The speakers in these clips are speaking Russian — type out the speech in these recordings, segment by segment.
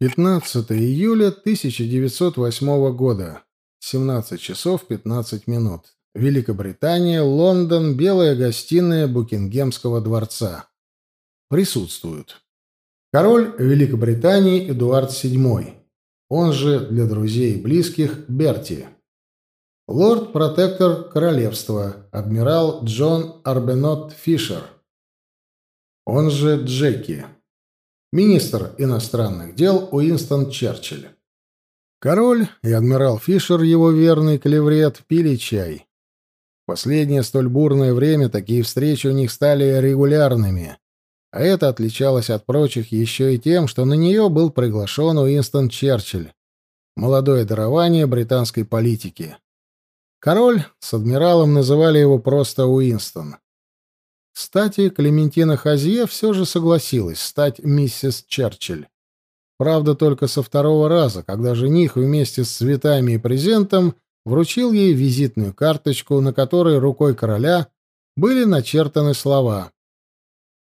15 июля 1908 года. 17 часов 15 минут. Великобритания, Лондон, Белая гостиная Букингемского дворца. Присутствуют. Король Великобритании Эдуард VII, он же для друзей и близких Берти. Лорд-протектор королевства, адмирал Джон Арбенот Фишер, он же Джеки. Министр иностранных дел Уинстон Черчилль. Король и адмирал Фишер, его верный клеврет, пили чай. В последнее столь бурное время такие встречи у них стали регулярными, а это отличалось от прочих еще и тем, что на нее был приглашен Уинстон Черчилль, молодое дарование британской политики. Король с адмиралом называли его просто Уинстон. Кстати, Клементина Хазье все же согласилась стать миссис Черчилль. Правда, только со второго раза, когда жених вместе с цветами и презентом вручил ей визитную карточку, на которой рукой короля были начертаны слова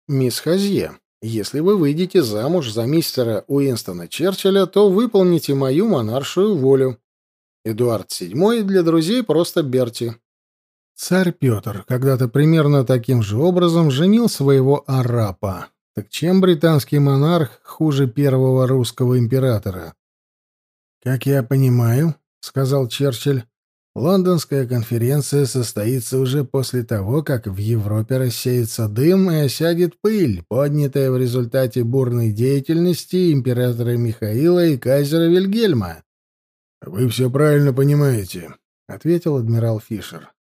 «Мисс Хазье, если вы выйдете замуж за мистера Уинстона Черчилля, то выполните мою монаршую волю. Эдуард VII для друзей просто Берти». Царь Петр когда-то примерно таким же образом женил своего арапа. Так чем британский монарх хуже первого русского императора? «Как я понимаю», — сказал Черчилль, Лондонская конференция состоится уже после того, как в Европе рассеется дым и осядет пыль, поднятая в результате бурной деятельности императора Михаила и кайзера Вильгельма. «Вы все правильно понимаете», — ответил адмирал Фишер.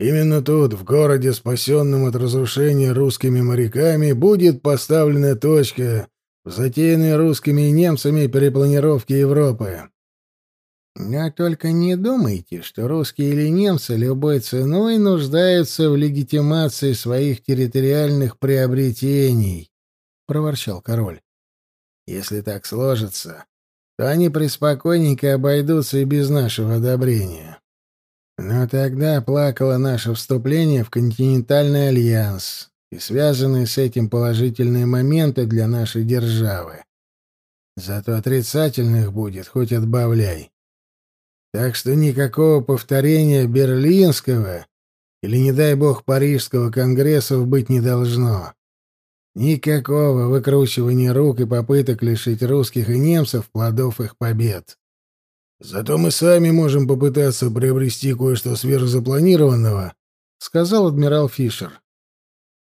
«Именно тут, в городе, спасенном от разрушения русскими моряками, будет поставлена точка в затеянной русскими и немцами перепланировке Европы. Но только не думайте, что русские или немцы любой ценой нуждаются в легитимации своих территориальных приобретений, — проворчал король. Если так сложится, то они преспокойненько обойдутся и без нашего одобрения. Но тогда плакало наше вступление в континентальный альянс и связанные с этим положительные моменты для нашей державы. Зато отрицательных будет, хоть отбавляй. Так что никакого повторения Берлинского или, не дай бог, Парижского конгрессов быть не должно. Никакого выкручивания рук и попыток лишить русских и немцев плодов их побед. Зато мы сами можем попытаться приобрести кое-что сверхзапланированного, сказал адмирал Фишер.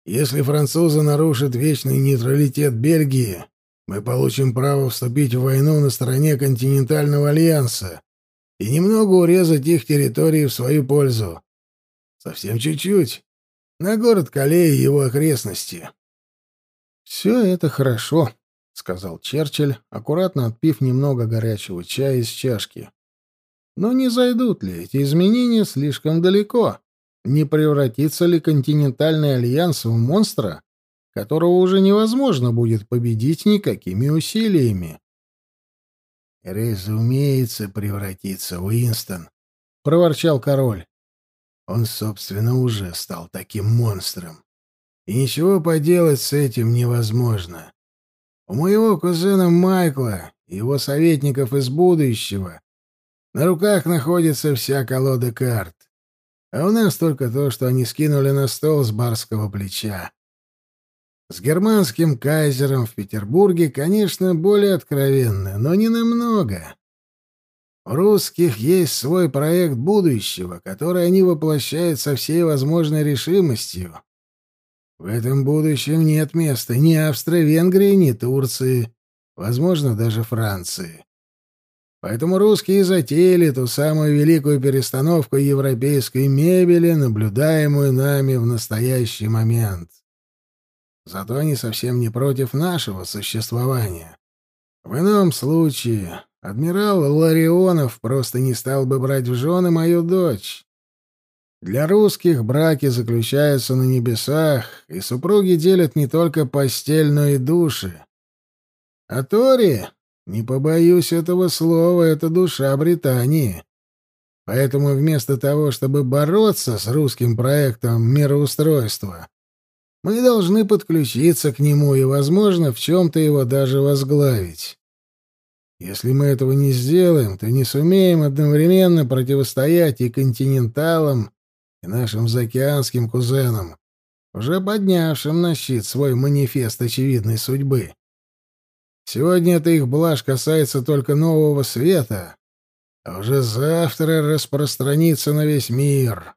Если французы нарушат вечный нейтралитет Бельгии, мы получим право вступить в войну на стороне континентального альянса и немного урезать их территории в свою пользу. Совсем чуть-чуть. На город Кале и его окрестности. «Все это хорошо», — сказал Черчилль, аккуратно отпив немного горячего чая из чашки. «Но не зайдут ли эти изменения слишком далеко? Не превратится ли континентальный альянс в монстра, которого уже невозможно будет победить никакими усилиями?» «Разумеется, превратиться, Уинстон», — проворчал король. Он, собственно, уже стал таким монстром. И ничего поделать с этим невозможно. У моего кузена Майкла и его советников из будущего на руках находится вся колода карт. А у нас только то, что они скинули на стол с барского плеча. С германским кайзером в Петербурге, конечно, более откровенно, но не намного. У русских есть свой проект будущего, который они воплощают со всей возможной решимостью. В этом будущем нет места ни Австро-Венгрии, ни Турции, возможно, даже Франции. Поэтому русские затеяли ту самую великую перестановку европейской мебели, наблюдаемую нами в настоящий момент. Зато они совсем не против нашего существования. В ином случае адмирал Ларионов просто не стал бы брать в жены мою дочь. Для русских браки заключаются на небесах, и супруги делят не только постель, но и души. А Тори, не побоюсь этого слова, это душа Британии. Поэтому вместо того, чтобы бороться с русским проектом мироустройства, мы должны подключиться к нему и, возможно, в чем-то его даже возглавить. Если мы этого не сделаем, то не сумеем одновременно противостоять и континенталам, и нашим заокеанским кузенам, уже поднявшим на щит свой манифест очевидной судьбы. Сегодня эта их блажь касается только нового света, а уже завтра распространится на весь мир.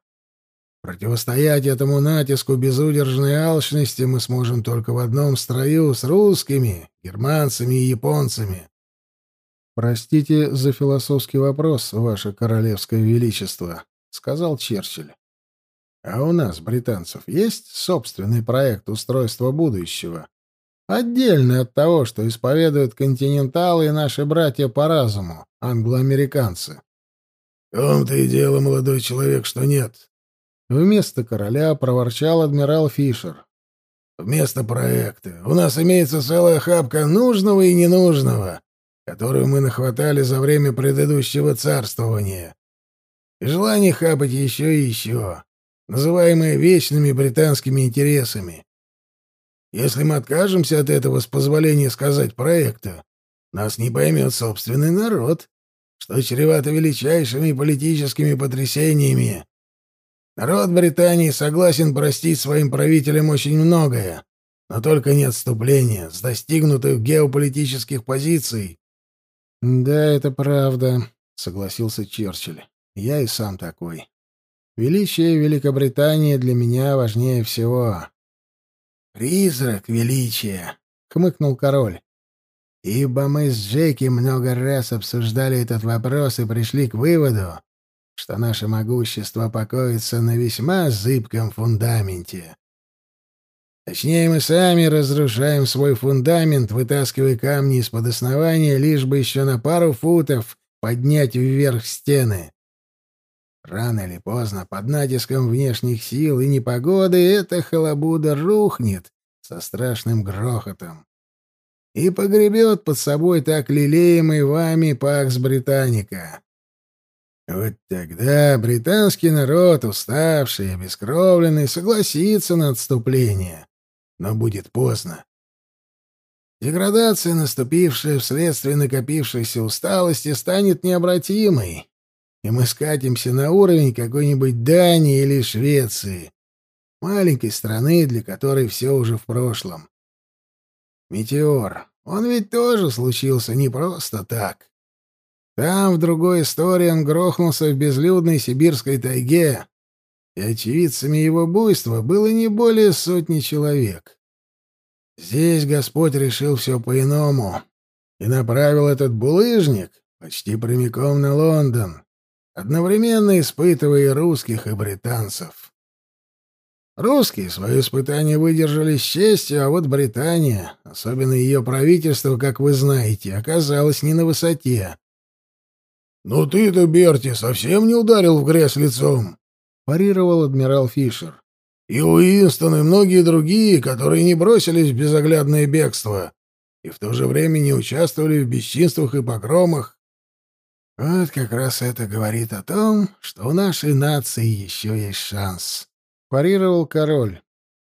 Противостоять этому натиску безудержной алчности мы сможем только в одном строю с русскими, германцами и японцами. «Простите за философский вопрос, ваше королевское величество», — сказал Черчилль. «А у нас, британцев, есть собственный проект устройства будущего, отдельный от того, что исповедуют континенталы и наши братья по разуму, англоамериканцы?» «В том-то и дело, молодой человек, что нет». Вместо короля проворчал адмирал Фишер. «Вместо проекта. У нас имеется целая хапка нужного и ненужного» которую мы нахватали за время предыдущего царствования. И желание хапать еще и еще, называемое вечными британскими интересами. Если мы откажемся от этого, с позволения сказать, проекта, нас не поймет собственный народ, что чревато величайшими политическими потрясениями. Народ Британии согласен простить своим правителям очень многое, но только не отступление с достигнутых геополитических позиций «Да, это правда», — согласился Черчилль. «Я и сам такой. Величие Великобритании для меня важнее всего». «Призрак величия», — хмыкнул король. «Ибо мы с Джеки много раз обсуждали этот вопрос и пришли к выводу, что наше могущество покоится на весьма зыбком фундаменте. Точнее, мы сами разрушаем свой фундамент, вытаскивая камни из-под основания, лишь бы еще на пару футов поднять вверх стены. Рано или поздно, под натиском внешних сил и непогоды, эта халабуда рухнет со страшным грохотом и погребет под собой так лелеемый вами Пакс Британика. Вот тогда британский народ, уставший и обескровленный, согласится на отступление но будет поздно. Деградация, наступившая вследствие накопившейся усталости, станет необратимой, и мы скатимся на уровень какой-нибудь Дании или Швеции, маленькой страны, для которой все уже в прошлом. Метеор, он ведь тоже случился не просто так. Там, в другой истории, он грохнулся в безлюдной сибирской тайге, и очевидцами его буйства было не более сотни человек. Здесь Господь решил все по-иному и направил этот булыжник почти прямиком на Лондон, одновременно испытывая русских, и британцев. Русские свое испытание выдержали с честью, а вот Британия, особенно ее правительство, как вы знаете, оказалось не на высоте. «Ну ты-то, Берти, совсем не ударил в грязь лицом!» парировал адмирал Фишер. «И Уинстон, и многие другие, которые не бросились в безоглядное бегство и в то же время не участвовали в бесчинствах и погромах. Вот как раз это говорит о том, что у нашей нации еще есть шанс», — парировал король.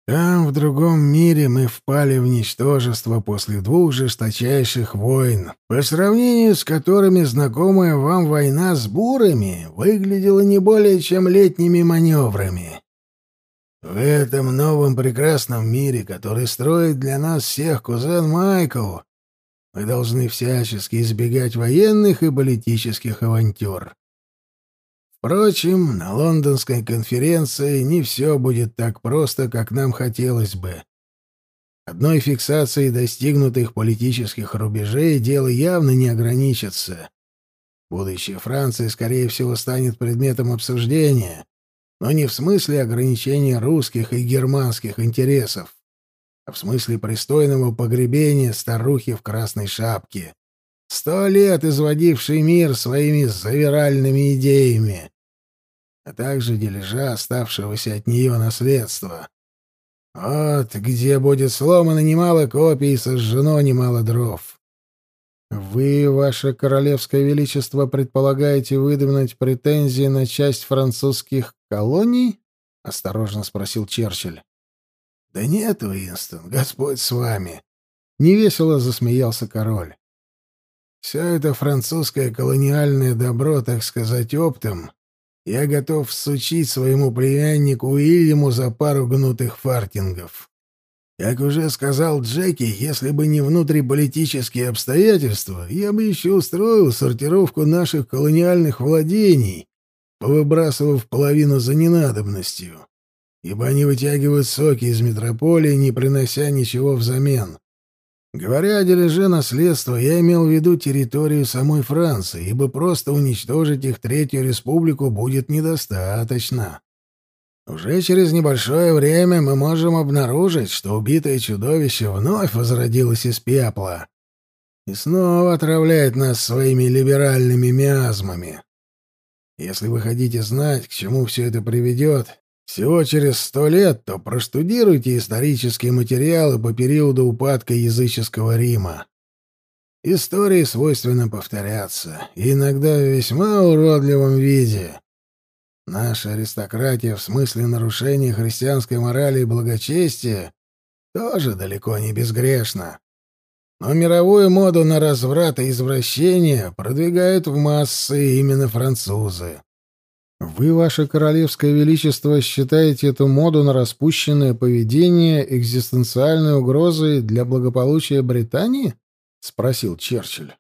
Там, в другом мире, мы впали в ничтожество после двух жесточайших войн, по сравнению с которыми знакомая вам война с бурами выглядела не более чем летними маневрами. В этом новом прекрасном мире, который строит для нас всех кузен Майкл, мы должны всячески избегать военных и политических авантюр. Впрочем, на лондонской конференции не все будет так просто, как нам хотелось бы. Одной фиксацией достигнутых политических рубежей дело явно не ограничится. Будущее Франции, скорее всего, станет предметом обсуждения, но не в смысле ограничения русских и германских интересов, а в смысле пристойного погребения старухи в красной шапке, сто лет изводившей мир своими завиральными идеями а также дележа оставшегося от нее наследства. Вот где будет сломано немало копий и сожжено немало дров. Вы, ваше королевское величество, предполагаете выдвинуть претензии на часть французских колоний? осторожно спросил Черчилль. Да нет, Уинстон, Господь с вами, невесело засмеялся король. Все это французское колониальное добро, так сказать, оптом, я готов всучить своему племяннику Уильяму за пару гнутых фартингов. Как уже сказал Джеки, если бы не внутриполитические обстоятельства, я бы еще устроил сортировку наших колониальных владений, повыбрасывав половину за ненадобностью, ибо они вытягивают соки из метрополии, не принося ничего взамен. Говоря о дележе наследства, я имел в виду территорию самой Франции, ибо просто уничтожить их Третью Республику будет недостаточно. Уже через небольшое время мы можем обнаружить, что убитое чудовище вновь возродилось из пепла и снова отравляет нас своими либеральными миазмами. Если вы хотите знать, к чему все это приведет, всего через сто лет, то проштудируйте исторические материалы по периоду упадка языческого Рима. Истории свойственно повторяться, иногда в весьма уродливом виде. Наша аристократия в смысле нарушения христианской морали и благочестия тоже далеко не безгрешна. Но мировую моду на разврат и извращение продвигают в массы именно французы. Вы, ваше королевское величество, считаете эту моду на распущенное поведение экзистенциальной угрозой для благополучия Британии? спросил Черчилль.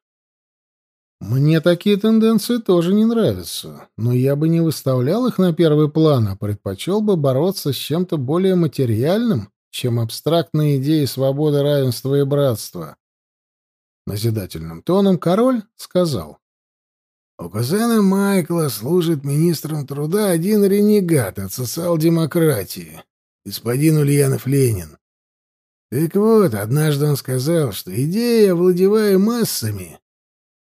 Мне такие тенденции тоже не нравятся, но я бы не выставлял их на первый план, а предпочел бы бороться с чем-то более материальным, чем абстрактные идеи свободы, равенства и братства. Назидательным тоном король сказал. У кузена Майкла служит министром труда один ренегат от социал-демократии, господин Ульянов Ленин. Так вот, однажды он сказал, что идея, овладевая массами,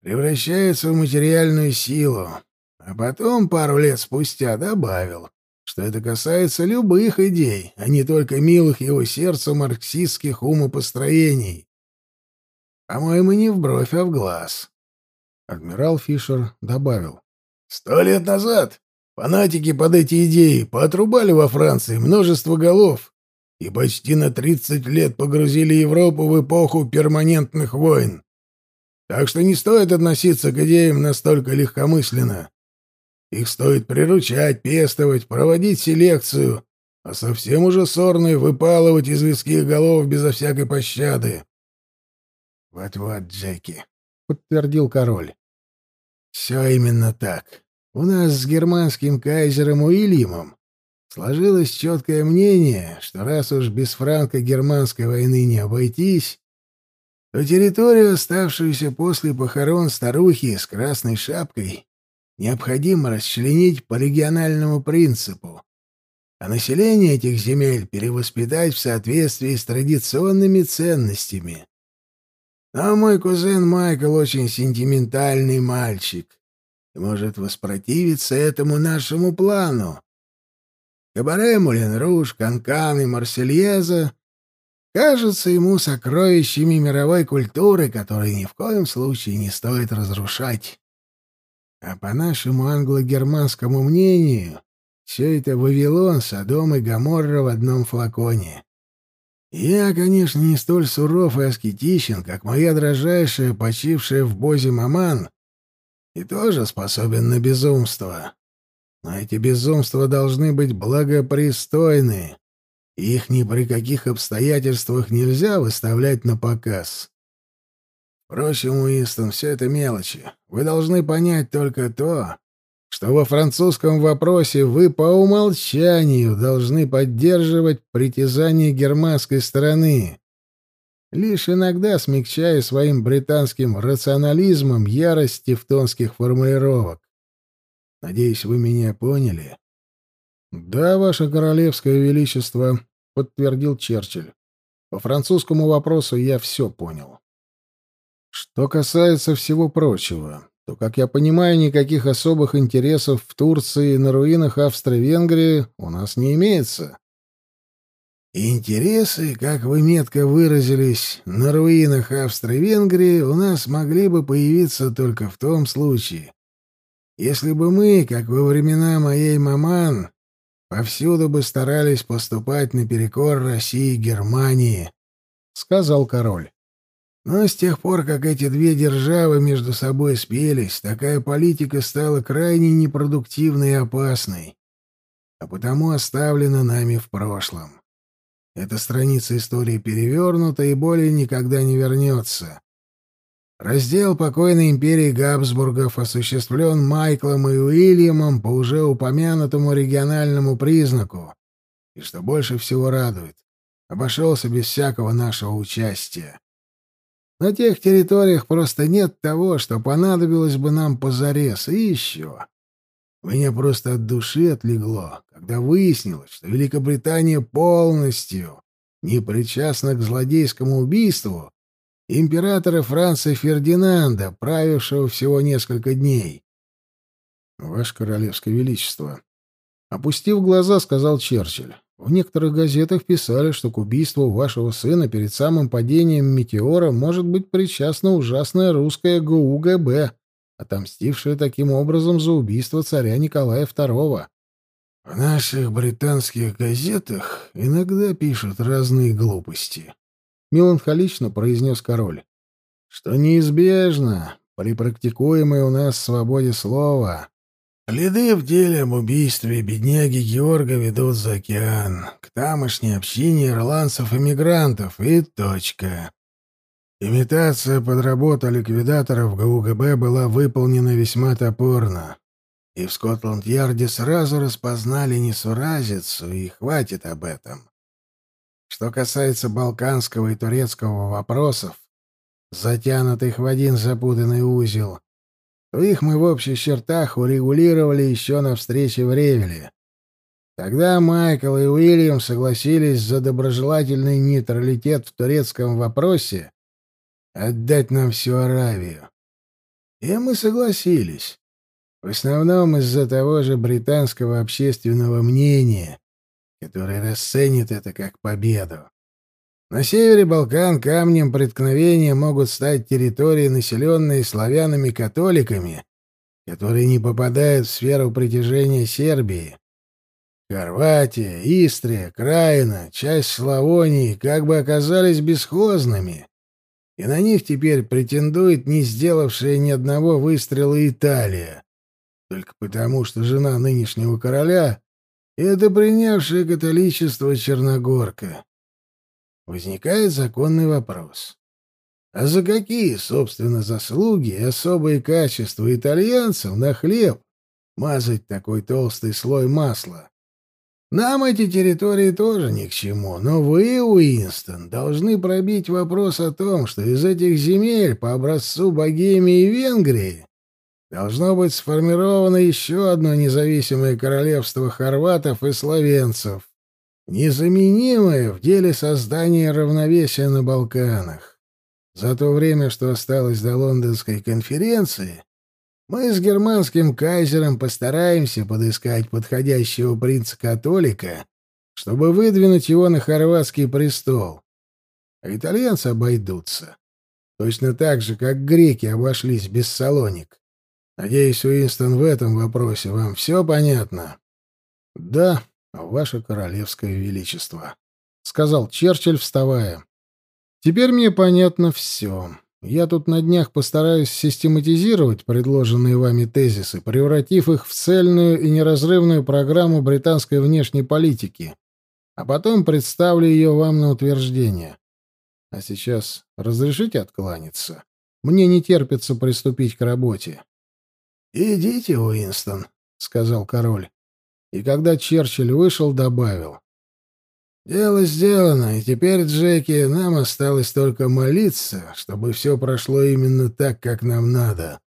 превращается в материальную силу, а потом, пару лет спустя, добавил, что это касается любых идей, а не только милых его сердцу марксистских умопостроений. По-моему, не в бровь, а в глаз. Адмирал Фишер добавил. «Сто лет назад фанатики под эти идеи поотрубали во Франции множество голов и почти на тридцать лет погрузили Европу в эпоху перманентных войн. Так что не стоит относиться к идеям настолько легкомысленно. Их стоит приручать, пестовать, проводить селекцию, а совсем уже сорные выпалывать из людских голов безо всякой пощады. «Вот-вот, Джеки», — подтвердил король. Все именно так. У нас с германским кайзером Уильямом сложилось четкое мнение, что раз уж без франко-германской войны не обойтись, то территорию, оставшуюся после похорон старухи с красной шапкой, необходимо расчленить по региональному принципу, а население этих земель перевоспитать в соответствии с традиционными ценностями. А мой кузен Майкл очень сентиментальный мальчик может воспротивиться этому нашему плану. Кабаре Мулен-Руж, Канкан и Марсельеза кажутся ему сокровищами мировой культуры, которые ни в коем случае не стоит разрушать. А по нашему англо-германскому мнению, все это Вавилон, Содом и Гоморра в одном флаконе. Я, конечно, не столь суров и аскетичен, как моя дрожайшая, почившая в бозе маман, и тоже способен на безумство. Но эти безумства должны быть благопристойны, их ни при каких обстоятельствах нельзя выставлять на показ. Впрочем, Уинстон, все это мелочи. Вы должны понять только то, что во французском вопросе вы по умолчанию должны поддерживать притязания германской стороны, лишь иногда смягчая своим британским рационализмом ярость тевтонских формулировок. Надеюсь, вы меня поняли. Да, ваше королевское величество, подтвердил Черчилль. По французскому вопросу я все понял. Что касается всего прочего, то, как я понимаю, никаких особых интересов в Турции на руинах Австро-Венгрии у нас не имеется. Интересы, как вы метко выразились, на руинах Австро-Венгрии у нас могли бы появиться только в том случае, если бы мы, как во времена моей маман, повсюду бы старались поступать наперекор России и Германии, — сказал король. Но с тех пор, как эти две державы между собой спелись, такая политика стала крайне непродуктивной и опасной, а потому оставлена нами в прошлом. Эта страница истории перевернута и более никогда не вернется. Раздел покойной империи Габсбургов осуществлен Майклом и Уильямом по уже упомянутому региональному признаку, и, что больше всего радует, обошелся без всякого нашего участия. На тех территориях просто нет того, что понадобилось бы нам позарез. И еще. Меня просто от души отлегло, когда выяснилось, что Великобритания полностью не причастна к злодейскому убийству императора Франца Фердинанда, правившего всего несколько дней. «Ваше Королевское Величество», опустив глаза, сказал Черчилль. В некоторых газетах писали, что к убийству вашего сына перед самым падением метеора может быть причастна ужасная русская ГУГБ, отомстившая таким образом за убийство царя Николая II. В наших британских газетах иногда пишут разные глупости, меланхолично произнес король. Что неизбежно при практикуемой у нас свободе слова Следы в деле об убийстве бедняги Георга ведут за океан, к тамошней общине ирландцев-эмигрантов, и точка. Имитация под работу ликвидаторов ГУГБ была выполнена весьма топорно, и в Скотланд-Ярде сразу распознали несуразицу, и хватит об этом. Что касается балканского и турецкого вопросов, затянутых в один запутанный узел, то их мы в общих чертах урегулировали еще на встрече в Ревеле. Тогда Майкл и Уильям согласились за доброжелательный нейтралитет в турецком вопросе отдать нам всю Аравию. И мы согласились. В основном из-за того же британского общественного мнения, которое расценит это как победу. На севере Балкан камнем преткновения могут стать территории, населенные славянами-католиками, которые не попадают в сферу притяжения Сербии. Хорватия, Истрия, Краина, часть Славонии как бы оказались бесхозными, и на них теперь претендует не сделавшая ни одного выстрела Италия, только потому, что жена нынешнего короля — это принявшая католичество Черногорка. Возникает законный вопрос. А за какие, собственно, заслуги и особые качества итальянцев на хлеб мазать такой толстый слой масла? Нам эти территории тоже ни к чему, но вы, Уинстон, должны пробить вопрос о том, что из этих земель по образцу Богемии и Венгрии должно быть сформировано еще одно независимое королевство хорватов и словенцев незаменимое в деле создания равновесия на Балканах. За то время, что осталось до лондонской конференции, мы с германским кайзером постараемся подыскать подходящего принца-католика, чтобы выдвинуть его на хорватский престол. А итальянцы обойдутся. Точно так же, как греки обошлись без Салоник. Надеюсь, Уинстон, в этом вопросе вам все понятно? — Да, ваше королевское величество», — сказал Черчилль, вставая. «Теперь мне понятно все. Я тут на днях постараюсь систематизировать предложенные вами тезисы, превратив их в цельную и неразрывную программу британской внешней политики, а потом представлю ее вам на утверждение. А сейчас разрешите откланяться? Мне не терпится приступить к работе». «Идите, Уинстон», — сказал король и когда Черчилль вышел, добавил. «Дело сделано, и теперь, Джеки, нам осталось только молиться, чтобы все прошло именно так, как нам надо».